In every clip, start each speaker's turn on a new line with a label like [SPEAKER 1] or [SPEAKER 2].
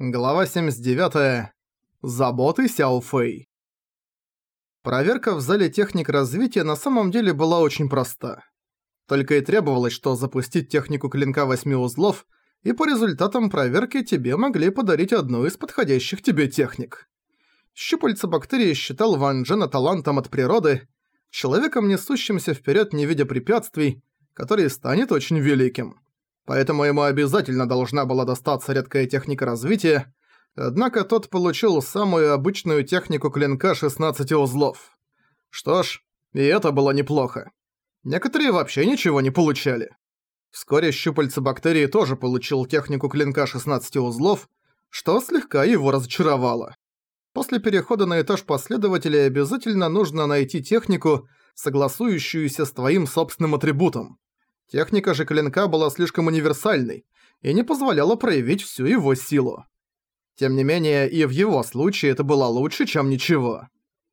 [SPEAKER 1] Глава 79. Заботы Сяо Фэй. Проверка в зале техник развития на самом деле была очень проста. Только и требовалось, что запустить технику клинка восьми узлов, и по результатам проверки тебе могли подарить одну из подходящих тебе техник. Щупальца бактерии считал Ван Джена талантом от природы, человеком, несущимся вперед не видя препятствий, который станет очень великим поэтому ему обязательно должна была достаться редкая техника развития, однако тот получил самую обычную технику клинка 16 узлов. Что ж, и это было неплохо. Некоторые вообще ничего не получали. Вскоре щупальца бактерии тоже получил технику клинка 16 узлов, что слегка его разочаровало. После перехода на этаж последователей обязательно нужно найти технику, согласующуюся с твоим собственным атрибутом. Техника же клинка была слишком универсальной и не позволяла проявить всю его силу. Тем не менее, и в его случае это было лучше, чем ничего.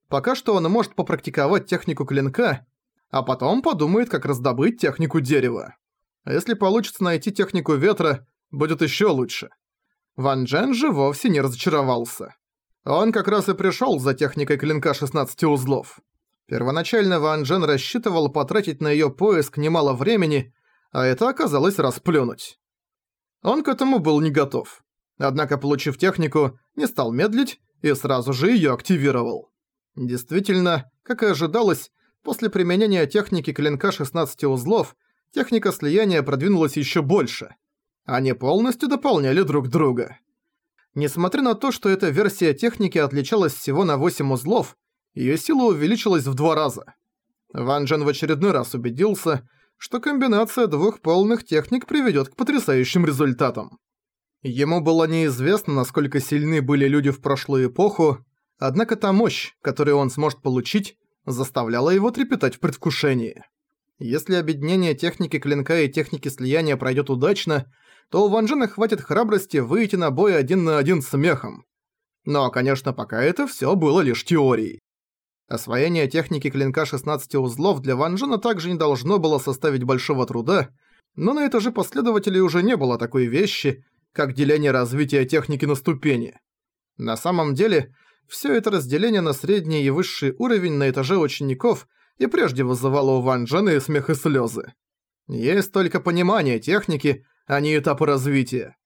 [SPEAKER 1] Пока что он может попрактиковать технику клинка, а потом подумает, как раздобыть технику дерева. А если получится найти технику ветра, будет еще лучше. Ван Джен же вовсе не разочаровался. Он как раз и пришел за техникой клинка 16 узлов. Первоначально Ван Джен рассчитывал потратить на её поиск немало времени, а это оказалось расплюнуть. Он к этому был не готов. Однако, получив технику, не стал медлить и сразу же её активировал. Действительно, как и ожидалось, после применения техники клинка 16 узлов, техника слияния продвинулась ещё больше. Они полностью дополняли друг друга. Несмотря на то, что эта версия техники отличалась всего на 8 узлов, Её сила увеличилась в два раза. Ван Джен в очередной раз убедился, что комбинация двух полных техник приведёт к потрясающим результатам. Ему было неизвестно, насколько сильны были люди в прошлую эпоху, однако та мощь, которую он сможет получить, заставляла его трепетать в предвкушении. Если объединение техники клинка и техники слияния пройдёт удачно, то у Ван Джена хватит храбрости выйти на бой один на один с мехом. Но, конечно, пока это всё было лишь теорией. Освоение техники клинка 16 узлов для Ван Джена также не должно было составить большого труда, но на этаже последователей уже не было такой вещи, как деление развития техники на ступени. На самом деле, все это разделение на средний и высший уровень на этаже учеников и прежде вызывало у Ван Джена и смех и слезы. Есть только понимание техники, а не этапы развития.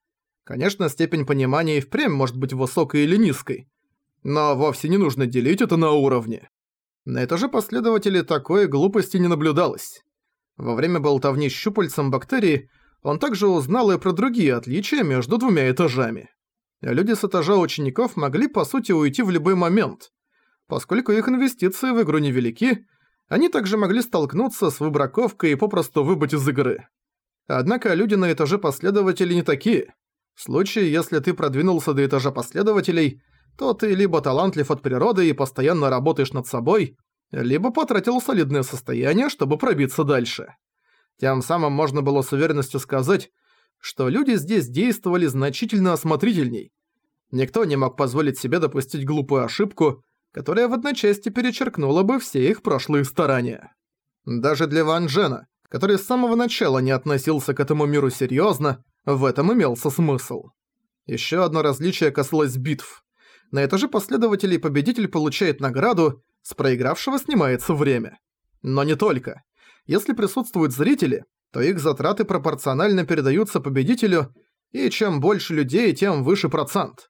[SPEAKER 1] Конечно, степень понимания и впрямь может быть высокой или низкой, но вовсе не нужно делить это на уровни. На этаже последователей такой глупости не наблюдалось. Во время болтовни с щупальцем бактерии он также узнал и про другие отличия между двумя этажами. Люди с этажа учеников могли по сути уйти в любой момент. Поскольку их инвестиции в игру невелики, они также могли столкнуться с выбраковкой и попросту выбыть из игры. Однако люди на этаже последователей не такие. В случае, если ты продвинулся до этажа последователей, то ты либо талантлив от природы и постоянно работаешь над собой, либо потратил солидное состояние, чтобы пробиться дальше. Тем самым можно было с уверенностью сказать, что люди здесь действовали значительно осмотрительней. Никто не мог позволить себе допустить глупую ошибку, которая в одночасье перечеркнула бы все их прошлые старания. Даже для Ван Джена, который с самого начала не относился к этому миру серьезно, в этом имелся смысл. Еще одно различие касалось битв. На этаже последователей победитель получает награду, с проигравшего снимается время. Но не только. Если присутствуют зрители, то их затраты пропорционально передаются победителю, и чем больше людей, тем выше процент.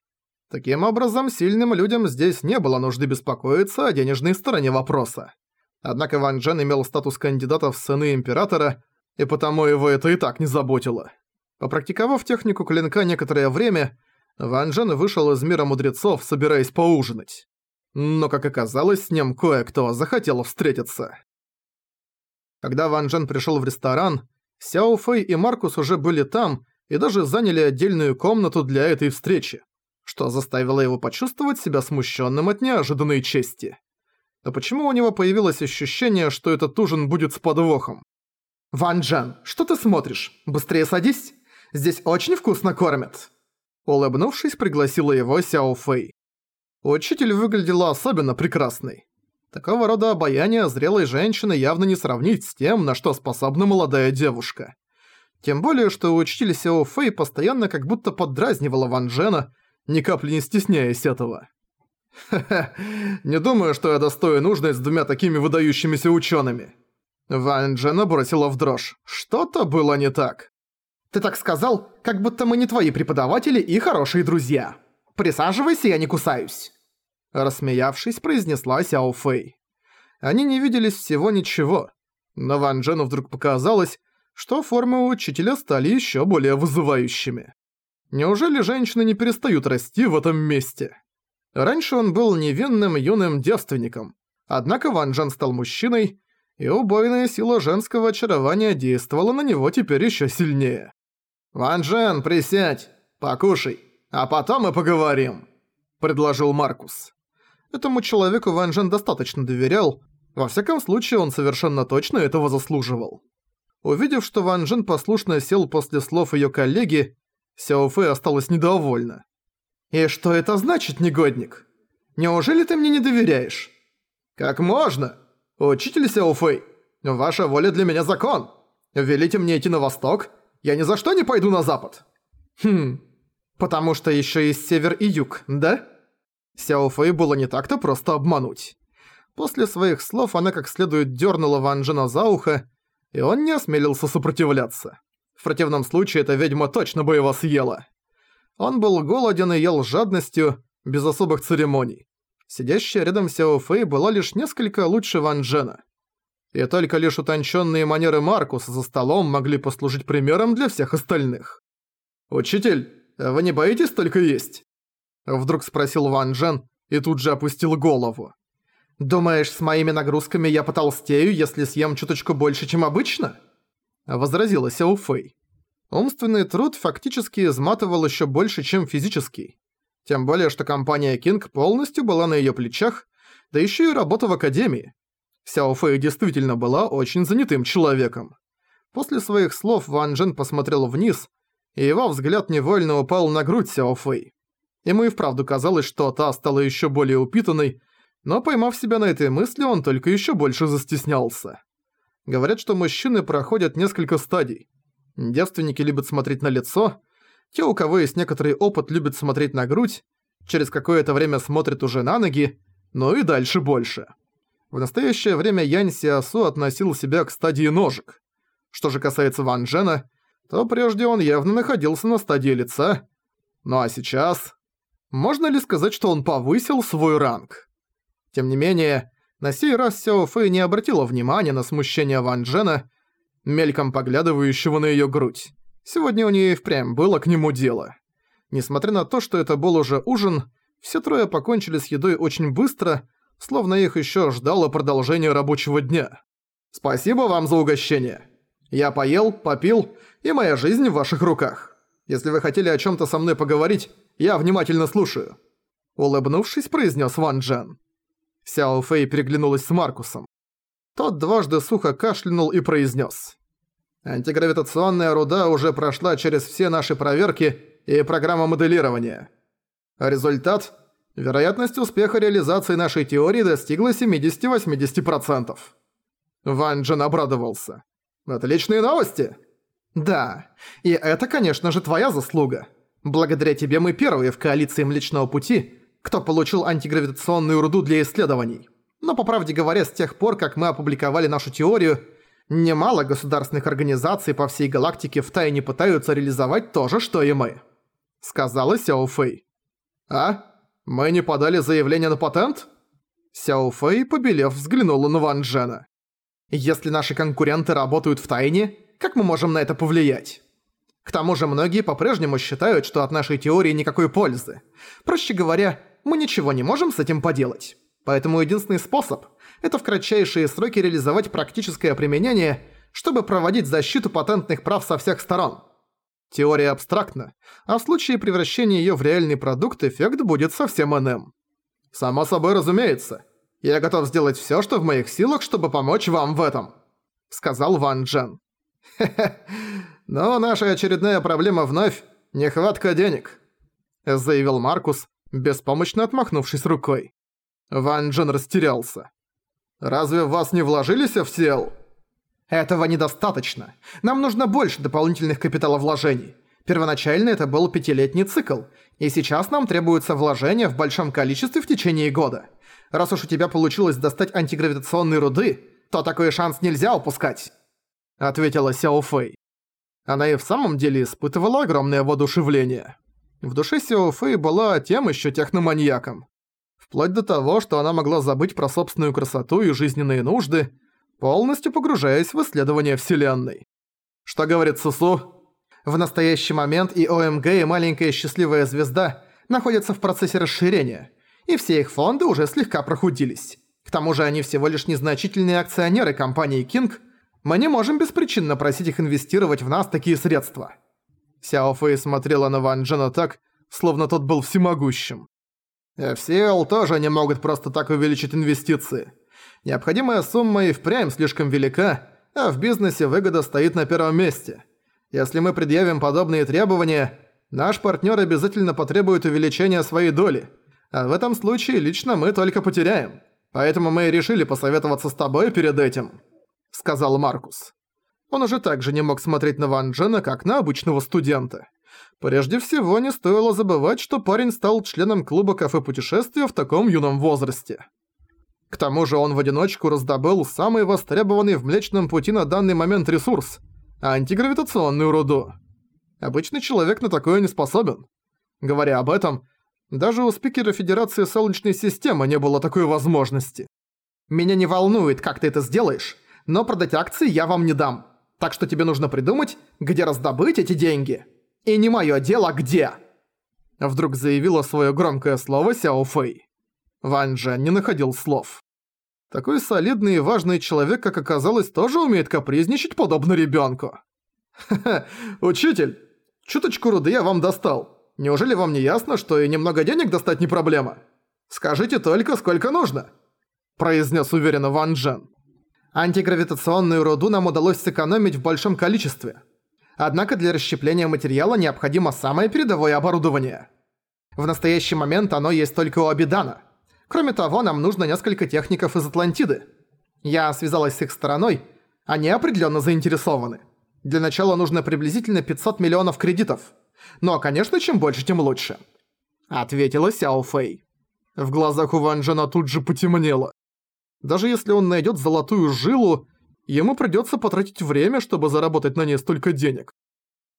[SPEAKER 1] Таким образом, сильным людям здесь не было нужды беспокоиться о денежной стороне вопроса. Однако Ван Джен имел статус кандидата в сыны Императора, и потому его это и так не заботило. Попрактиковав технику клинка некоторое время, Ван Джен вышел из мира мудрецов, собираясь поужинать. Но, как оказалось, с ним кое-кто захотел встретиться. Когда Ван Джен пришел в ресторан, Сяо Фэй и Маркус уже были там и даже заняли отдельную комнату для этой встречи, что заставило его почувствовать себя смущенным от неожиданной чести. А почему у него появилось ощущение, что этот ужин будет с подвохом? «Ван Джен, что ты смотришь? Быстрее садись! Здесь очень вкусно кормят!» Улыбнувшись, пригласила его Сяо Фэй. Учитель выглядела особенно прекрасной. Такого рода обаяние зрелой женщины явно не сравнить с тем, на что способна молодая девушка. Тем более, что учитель Сяо Фэй постоянно как будто поддразнивала Ван Джена ни капли не стесняясь этого. «Ха-ха, не думаю, что я достоин нужной с двумя такими выдающимися учеными. Ван Джена бросила в дрожь. Что-то было не так.
[SPEAKER 2] «Ты так сказал, как будто мы не твои преподаватели и хорошие друзья. Присаживайся, я не кусаюсь».
[SPEAKER 1] Рассмеявшись, произнесла Сяо Фэй. Они не виделись всего ничего, но Ван Джену вдруг показалось, что формы учителя стали еще более вызывающими. Неужели женщины не перестают расти в этом месте? Раньше он был невинным юным девственником, однако Ван Джен стал мужчиной, и убойная сила женского очарования действовала на него теперь еще сильнее. «Ван Джен, присядь, покушай, а потом мы поговорим», — предложил Маркус. Этому человеку Ван Джен достаточно доверял, во всяком случае он совершенно точно этого заслуживал. Увидев, что Ван Джен послушно сел после слов её коллеги, Сяо Фэй осталась недовольна. «И что это значит, негодник? Неужели ты мне не доверяешь?» «Как можно? Учитель Сяо Фэй, ваша воля для меня закон. Велите мне идти на восток, я ни за что не пойду на запад». «Хм, потому что ещё есть север и юг, да?» Сяо Фэй было не так-то просто обмануть. После своих слов она как следует дернула Ван Джена за ухо, и он не осмелился сопротивляться. В противном случае эта ведьма точно бы его съела. Он был голоден и ел жадностью, без особых церемоний. Сидящая рядом Сяо Фэй была лишь несколько лучше Ван Джена. И только лишь утонченные манеры Маркуса за столом могли послужить примером для всех остальных. «Учитель, вы не боитесь только есть?» Вдруг спросил Ван Джен и тут же опустил голову. «Думаешь, с моими нагрузками я потолстею, если съем чуточку больше, чем обычно?» Возразила Сяо Фэй. Умственный труд фактически изматывал еще больше, чем физический. Тем более, что компания King полностью была на ее плечах, да еще и работа в академии. Сяо Фэй действительно была очень занятым человеком. После своих слов Ван Джен посмотрел вниз, и его взгляд невольно упал на грудь Сяо Фэй. Ему и вправду казалось, что та стала еще более упитанной, но поймав себя на этой мысли, он только еще больше застеснялся. Говорят, что мужчины проходят несколько стадий. Девственники любят смотреть на лицо, те, у кого есть некоторый опыт, любят смотреть на грудь, через какое-то время смотрят уже на ноги, ну и дальше больше. В настоящее время Янь Сиасу относил себя к стадии ножек. Что же касается Ван Джена, то прежде он явно находился на стадии лица. Ну а сейчас... Можно ли сказать, что он повысил свой ранг? Тем не менее, на сей раз Сяо Фэй не обратила внимания на смущение Ван Джена, мельком поглядывающего на её грудь. Сегодня у неё и впрямь было к нему дело. Несмотря на то, что это был уже ужин, все трое покончили с едой очень быстро, словно их ещё ждало продолжение рабочего дня. «Спасибо вам за угощение. Я поел, попил, и моя жизнь в ваших руках. Если вы хотели о чём-то со мной поговорить, я внимательно слушаю». Улыбнувшись, произнёс Ван Джен. Сяо Фэй переглянулась с Маркусом. Тот дважды сухо кашлянул и произнес: «Антигравитационная руда уже прошла через все наши проверки и программу моделирования. Результат – вероятность успеха реализации нашей теории достигла 70-80%. Ван Джен обрадовался. «Отличные новости!» «Да, и это, конечно же, твоя заслуга. Благодаря тебе мы первые в коалиции Млечного Пути, кто получил антигравитационную руду для исследований. Но, по правде говоря, с тех пор, как мы опубликовали нашу теорию, немало государственных организаций по всей галактике втайне пытаются реализовать то же, что и мы», — сказала Сяо Фэй. «А? Мы не подали заявление на патент?» Сяо Фэй, побелев, взглянула на Ван Джена. «Если наши конкуренты работают в тайне, как мы можем на это повлиять?» К тому же многие по-прежнему считают, что от нашей теории никакой пользы. Проще говоря, мы ничего не можем с этим поделать. Поэтому единственный способ – это в кратчайшие сроки реализовать практическое применение, чтобы проводить защиту патентных прав со всех сторон. Теория абстрактна, а в случае превращения её в реальный продукт эффект будет совсем иным. Само собой разумеется. Я готов сделать всё, что в моих силах, чтобы помочь вам в этом», – сказал Ван Джен. «Хе-хе, но наша очередная проблема вновь – нехватка денег», – заявил Маркус, беспомощно отмахнувшись рукой. Ван Джен растерялся. «Разве в вас не вложились в сел?» «Этого недостаточно. Нам нужно больше дополнительных капиталовложений.
[SPEAKER 2] Первоначально это был пятилетний цикл, и сейчас нам требуется вложение в большом количестве в течение года. Раз уж у тебя получилось достать антигравитационные руды, то такой шанс нельзя упускать», — ответила Сяо Фэй. Она и в самом деле испытывала огромное воодушевление. В душе Сяо Фэй была тем еще техноманьяком. Вплоть до того, что она могла забыть про собственную красоту и жизненные нужды, полностью погружаясь в исследование Вселенной. Что говорит Сусу? В настоящий момент и ОМГ, и маленькая счастливая звезда находятся в процессе расширения, и все их фонды уже слегка прохудились. К тому же они всего лишь незначительные акционеры компании King, мы не можем беспричинно просить их инвестировать в нас такие средства. Сяо Фэй смотрела на Ван Джена так, словно тот был всемогущим. FCL тоже не могут просто так увеличить инвестиции. Необходимая сумма и впрямь слишком велика, а в бизнесе выгода стоит на первом месте – если мы предъявим подобные требования, наш партнер обязательно потребует увеличения своей доли. А в этом случае лично мы только потеряем. Поэтому мы и решили посоветоваться с тобой перед этим», — сказал Маркус. Он уже так же не мог смотреть на Ван Джена, как на обычного студента. Прежде всего, не стоило забывать, что парень стал членом клуба кафе путешествия в таком юном возрасте. К тому же он в одиночку раздобыл самый востребованный в Млечном Пути на данный момент ресурс — антигравитационную руду. Обычный человек на такое не способен. Говоря об этом, даже у спикера Федерации Солнечной Системы не было такой возможности. Меня не волнует, как ты это сделаешь, но продать акции я вам не дам. Так что тебе нужно придумать, где раздобыть эти деньги. И не моё дело, где. Вдруг заявила своё громкое слово Сяо Фэй. Ван Джен не находил слов. Такой солидный и важный человек, как оказалось, тоже умеет капризничать подобно ребёнку. Ха-ха, учитель, чуточку руды я вам достал. Неужели вам не ясно, что и немного денег достать не проблема? Скажите только, сколько нужно?» произнес уверенно Ван Джен. Антигравитационную руду нам удалось сэкономить в большом количестве. Однако для расщепления материала необходимо самое передовое оборудование. В настоящий момент оно есть только у Абидана – Кроме того, нам нужно несколько техников из Атлантиды. Я связалась с их стороной, они определенно заинтересованы. Для начала нужно приблизительно 500 миллионов кредитов. Но, конечно, чем больше, тем лучше. Ответила Сяо Фэй. В глазах у Ван Джена тут же потемнело. Даже если он найдет золотую жилу, ему придется потратить время, чтобы заработать на ней столько денег.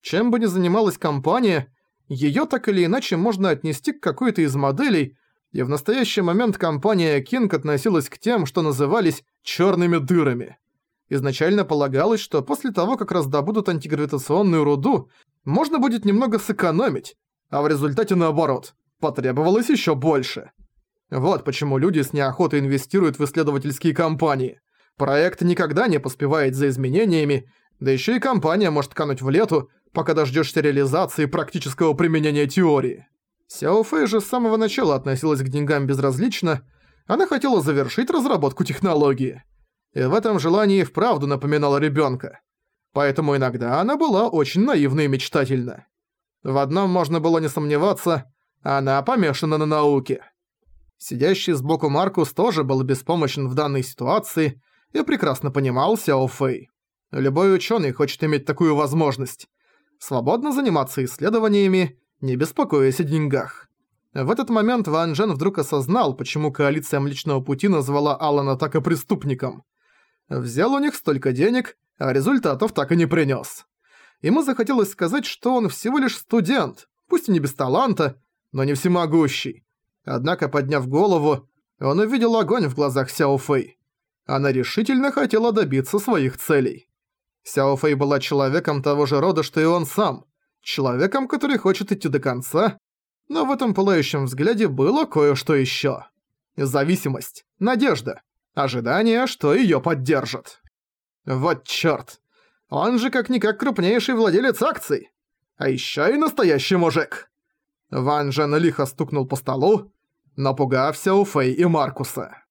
[SPEAKER 2] Чем бы ни занималась компания, ее так или иначе можно отнести к какой-то из моделей, и в настоящий момент компания King относилась к тем, что назывались «чёрными дырами». Изначально полагалось, что после того, как раздобудут антигравитационную руду, можно будет немного сэкономить, а в результате наоборот, потребовалось ещё больше. Вот почему люди с неохотой инвестируют в исследовательские компании. Проект никогда не поспевает за изменениями, да ещё и компания может кануть в лету, пока дождёшься реализации практического применения теории. Сяо Фэй же с самого начала относилась к деньгам безразлично, она хотела завершить разработку технологии. И в этом желании вправду напоминала ребёнка. Поэтому иногда она была очень наивна и мечтательна. В одном можно было не сомневаться, она помешана на науке. Сидящий сбоку Маркус тоже был беспомощен в данной ситуации и прекрасно понимал Сяо Фэй. Любой учёный хочет иметь такую возможность. Свободно заниматься исследованиями не беспокоясь о деньгах. В этот момент Ван Джен вдруг осознал, почему коалиция Млечного Пути назвала Алана так и преступником. Взял у них столько денег, а результатов так и не принес. Ему захотелось сказать, что он всего лишь студент, пусть и не без таланта, но не всемогущий. Однако, подняв голову, он увидел огонь в глазах Сяо Фэй. Она решительно хотела добиться своих целей. Сяо Фэй была человеком того же рода, что и он сам. Человеком, который хочет идти до конца, но в этом пылающем взгляде было кое-что ещё. Зависимость, надежда, ожидание, что её поддержат. Вот чёрт. Он же как-никак крупнейший владелец акций. А ещё и настоящий мужик. Ван Джен лихо стукнул по столу, напугав Сяо Фэй и Маркуса.